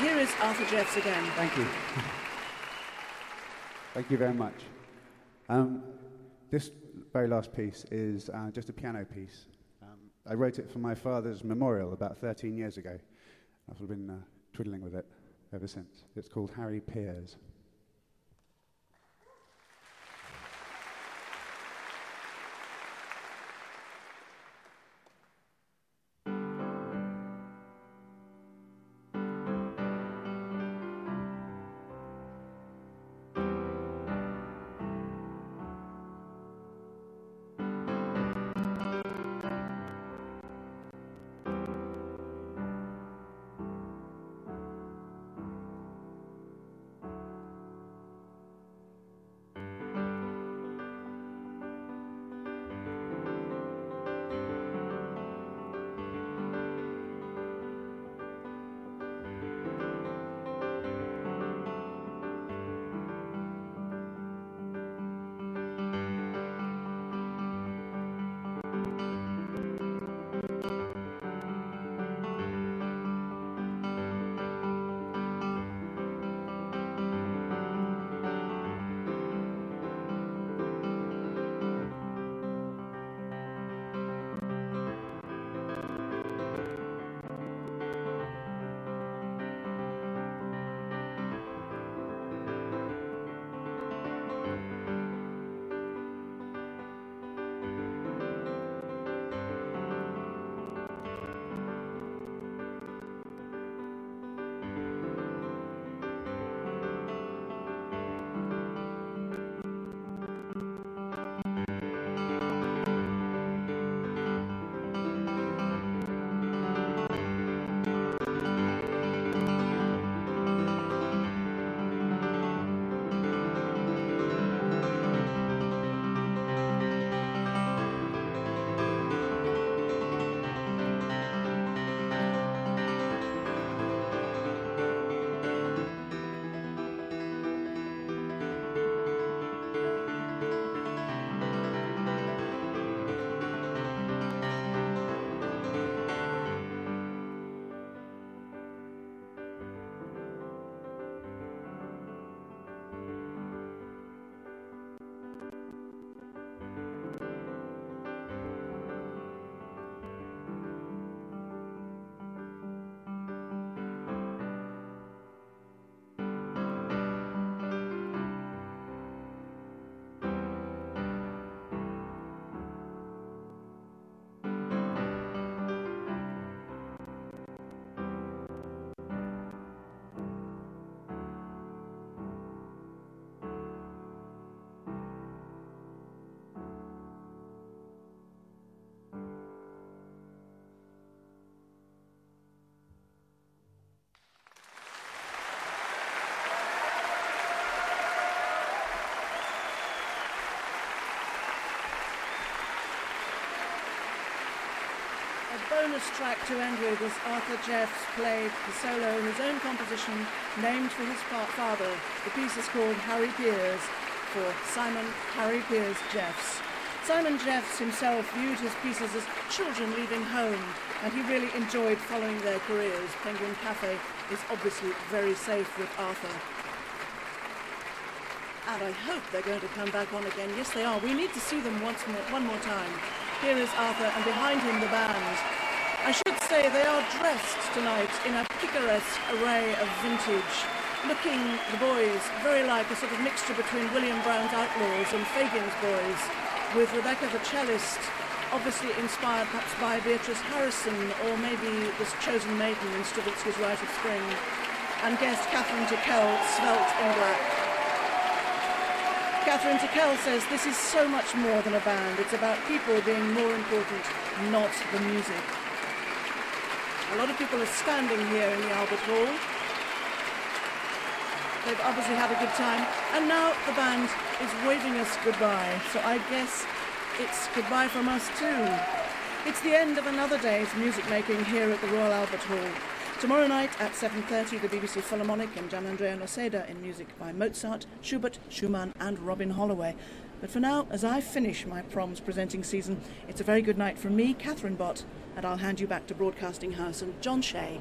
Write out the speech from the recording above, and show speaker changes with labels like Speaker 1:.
Speaker 1: Here is Arthur Jeffes again.
Speaker 2: Thank you. Thank you very much. Um, this very last piece is uh, just a piano piece. Um, I wrote it for my father's memorial about 13 years ago. I've been uh, twiddling with it ever since. It's called Harry Piers.
Speaker 1: bonus track to end with as Arthur Jeffes played the solo, in his own composition, named for his father. The piece is called Harry Piers for Simon Harry Piers Jeffes. Simon Jeffes himself viewed his pieces as children leaving home, and he really enjoyed following their careers. Penguin Cafe is obviously very safe with Arthur. And I hope they're going to come back on again. Yes, they are. We need to see them once more, one more time. Here is Arthur, and behind him the band. I should say they are dressed tonight in a picaresque array of vintage, looking, the boys, very like a sort of mixture between William Brown's Outlaws and Fagin's Boys, with Rebecca the cellist, obviously inspired perhaps by Beatrice Harrison or maybe this chosen maiden in Stravinsky's Rite of Spring, and guest Kathryn Tickell, svelte in black. Kathryn Tickell says this is so much more than a band. It's about people being more important, not the music. A lot of people are standing here in the Albert Hall. They've obviously had a good time. And now the band is waving us goodbye. So I guess it's goodbye from us too. It's the end of another day's music making here at the Royal Albert Hall. Tomorrow night at 7.30, the BBC Philharmonic and Gianandrea Noseda in music by Mozart, Schubert, Schumann and Robin Holloway. But for now, as I finish my proms presenting season, it's a very good night from me, Catherine Bott, and I'll hand you back to Broadcasting House and John Shea.